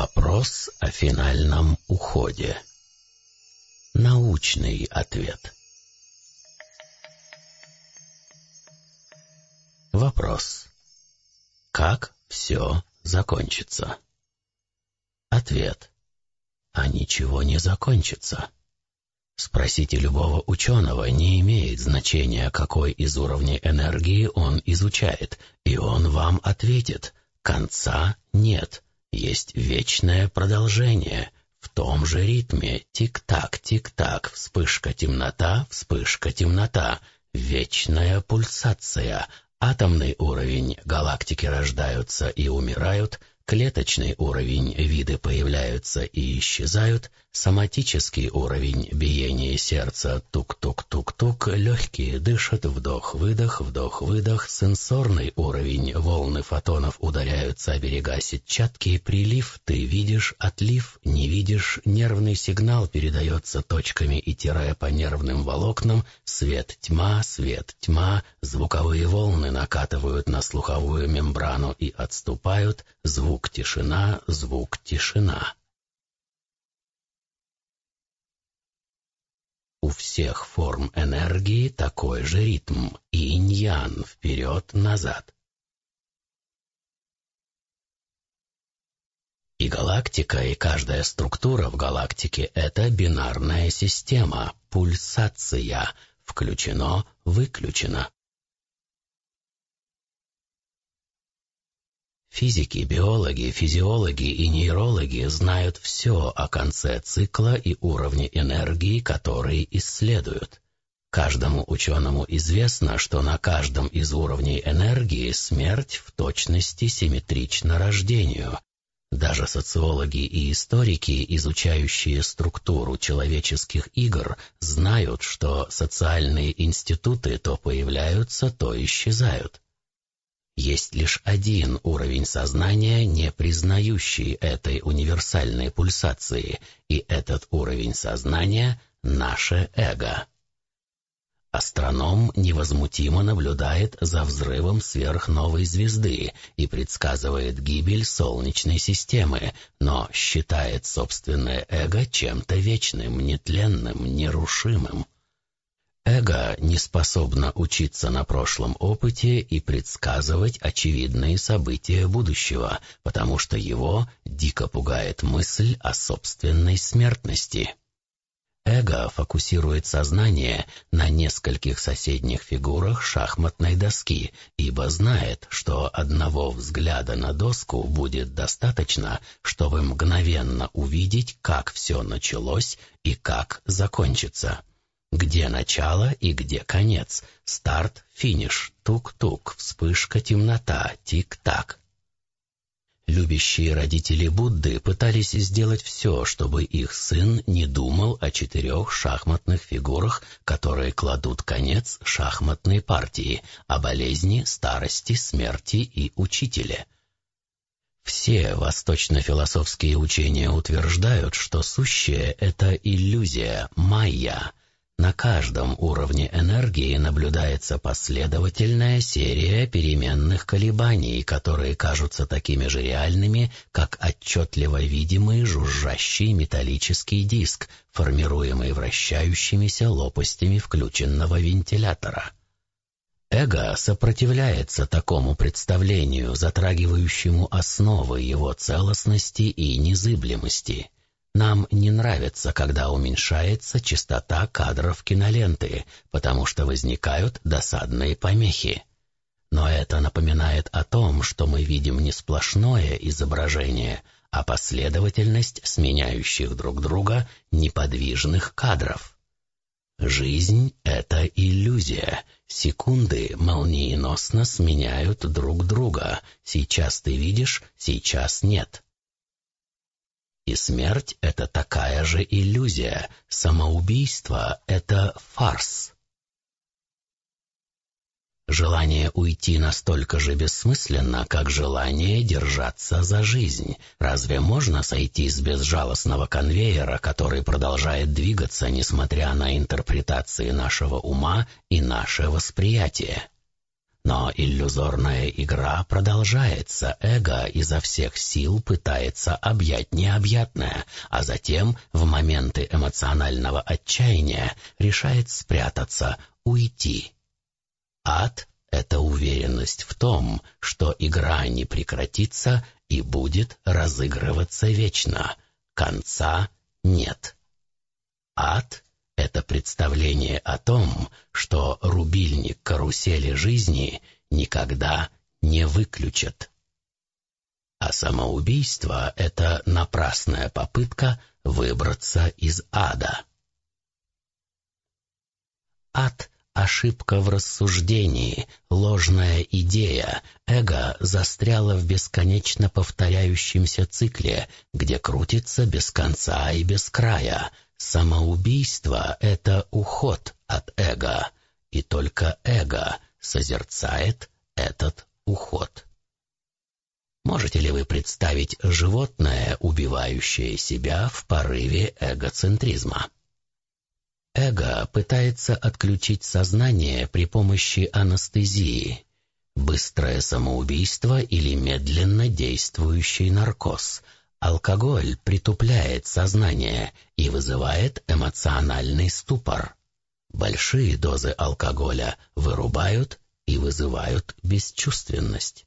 Вопрос о финальном уходе. Научный ответ. Вопрос. Как все закончится? Ответ. А ничего не закончится. Спросите любого ученого, не имеет значения, какой из уровней энергии он изучает, и он вам ответит. Конца нет. Есть вечное продолжение. В том же ритме. Тик-так, тик-так, вспышка темнота, вспышка темнота, вечная пульсация. Атомный уровень, галактики рождаются и умирают, клеточный уровень, виды появляются и исчезают, Соматический уровень биения сердца тук-тук-тук-тук, легкие дышат, вдох-выдох, вдох-выдох, сенсорный уровень, волны фотонов ударяются о берега сетчатки, прилив, ты видишь, отлив, не видишь, нервный сигнал передается точками и тире по нервным волокнам, свет-тьма, свет-тьма, звуковые волны накатывают на слуховую мембрану и отступают, звук-тишина, звук-тишина. У всех форм энергии такой же ритм – инь-ян, вперед-назад. И галактика, и каждая структура в галактике – это бинарная система, пульсация, включено-выключено. Физики, биологи, физиологи и нейрологи знают все о конце цикла и уровне энергии, которые исследуют. Каждому ученому известно, что на каждом из уровней энергии смерть в точности симметрична рождению. Даже социологи и историки, изучающие структуру человеческих игр, знают, что социальные институты то появляются, то исчезают. Есть лишь один уровень сознания, не признающий этой универсальной пульсации, и этот уровень сознания — наше эго. Астроном невозмутимо наблюдает за взрывом сверхновой звезды и предсказывает гибель Солнечной системы, но считает собственное эго чем-то вечным, нетленным, нерушимым. Эго не способно учиться на прошлом опыте и предсказывать очевидные события будущего, потому что его дико пугает мысль о собственной смертности. Эго фокусирует сознание на нескольких соседних фигурах шахматной доски, ибо знает, что одного взгляда на доску будет достаточно, чтобы мгновенно увидеть, как все началось и как закончится. Где начало и где конец? Старт, финиш, тук-тук, вспышка, темнота, тик-так. Любящие родители Будды пытались сделать все, чтобы их сын не думал о четырех шахматных фигурах, которые кладут конец шахматной партии, о болезни, старости, смерти и учителе. Все восточно-философские учения утверждают, что сущее — это иллюзия, майя, на каждом уровне энергии наблюдается последовательная серия переменных колебаний, которые кажутся такими же реальными, как отчетливо видимый жужжащий металлический диск, формируемый вращающимися лопастями включенного вентилятора. Эго сопротивляется такому представлению, затрагивающему основы его целостности и незыблемости – нам не нравится, когда уменьшается частота кадров киноленты, потому что возникают досадные помехи. Но это напоминает о том, что мы видим не сплошное изображение, а последовательность сменяющих друг друга неподвижных кадров. Жизнь — это иллюзия. Секунды молниеносно сменяют друг друга. Сейчас ты видишь, сейчас нет. И смерть — это такая же иллюзия, самоубийство — это фарс. Желание уйти настолько же бессмысленно, как желание держаться за жизнь. Разве можно сойти с безжалостного конвейера, который продолжает двигаться, несмотря на интерпретации нашего ума и наше восприятие? Но иллюзорная игра продолжается, эго изо всех сил пытается объять необъятное, а затем, в моменты эмоционального отчаяния, решает спрятаться, уйти. Ад — это уверенность в том, что игра не прекратится и будет разыгрываться вечно. Конца нет. Ад — это представление о том, что рубильник карусели жизни никогда не выключат. А самоубийство — это напрасная попытка выбраться из ада. Ад — Ошибка в рассуждении, ложная идея, эго застряло в бесконечно повторяющемся цикле, где крутится без конца и без края. Самоубийство — это уход от эго, и только эго созерцает этот уход. Можете ли вы представить животное, убивающее себя в порыве эгоцентризма? Эго пытается отключить сознание при помощи анестезии. Быстрое самоубийство или медленно действующий наркоз. Алкоголь притупляет сознание и вызывает эмоциональный ступор. Большие дозы алкоголя вырубают и вызывают бесчувственность.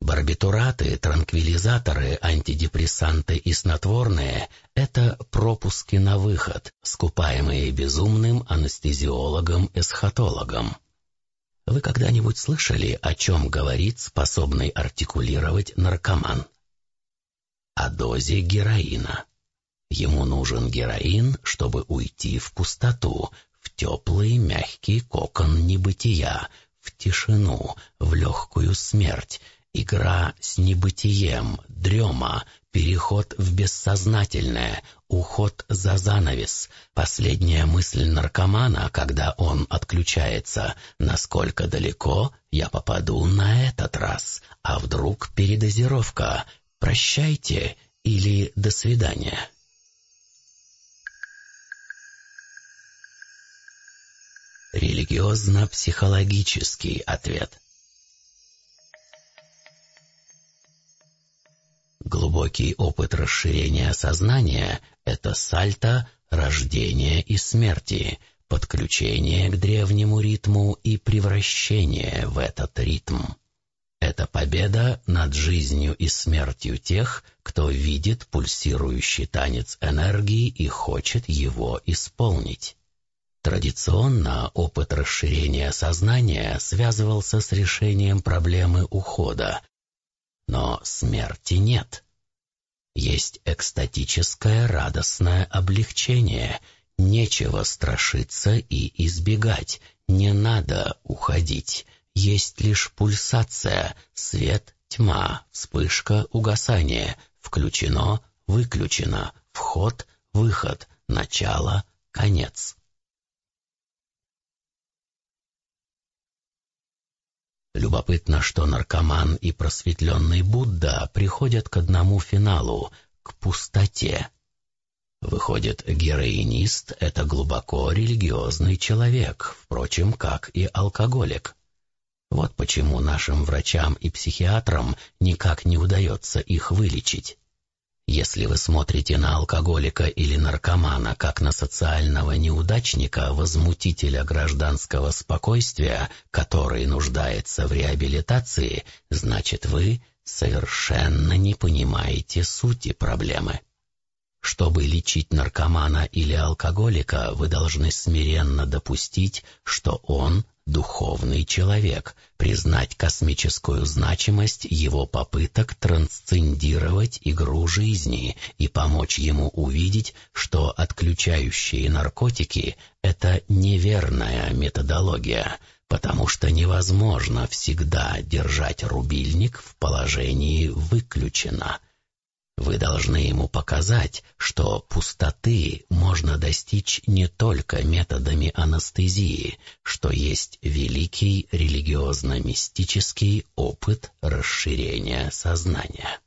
Барбитураты, транквилизаторы, антидепрессанты и снотворные – это пропуски на выход, скупаемые безумным анестезиологом-эсхатологом. Вы когда-нибудь слышали, о чем говорит способный артикулировать наркоман? О дозе героина. Ему нужен героин, чтобы уйти в пустоту, в теплый мягкий кокон небытия, в тишину, в легкую смерть – Игра с небытием, дрема, переход в бессознательное, уход за занавес. Последняя мысль наркомана, когда он отключается, насколько далеко я попаду на этот раз, а вдруг передозировка, прощайте или до свидания. Религиозно-психологический ответ – Глубокий опыт расширения сознания — это сальто рождения и смерти, подключение к древнему ритму и превращение в этот ритм. Это победа над жизнью и смертью тех, кто видит пульсирующий танец энергии и хочет его исполнить. Традиционно опыт расширения сознания связывался с решением проблемы ухода, но смерти нет. Есть экстатическое радостное облегчение, нечего страшиться и избегать, не надо уходить. Есть лишь пульсация, свет, тьма, вспышка, угасание, включено, выключено, вход, выход, начало, конец. Любопытно, что наркоман и просветленный Будда приходят к одному финалу — к пустоте. Выходит, героинист — это глубоко религиозный человек, впрочем, как и алкоголик. Вот почему нашим врачам и психиатрам никак не удается их вылечить. Если вы смотрите на алкоголика или наркомана как на социального неудачника, возмутителя гражданского спокойствия, который нуждается в реабилитации, значит вы совершенно не понимаете сути проблемы. Чтобы лечить наркомана или алкоголика, вы должны смиренно допустить, что он духовный человек, признать космическую значимость его попыток трансцендировать игру жизни и помочь ему увидеть, что отключающие наркотики — это неверная методология, потому что невозможно всегда держать рубильник в положении «выключено». Вы должны ему показать, что пустоты можно достичь не только методами анестезии, что есть великий религиозно-мистический опыт расширения сознания.